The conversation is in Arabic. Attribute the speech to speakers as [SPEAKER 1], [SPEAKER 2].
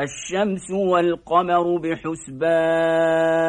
[SPEAKER 1] الشمس والقمر بحسبان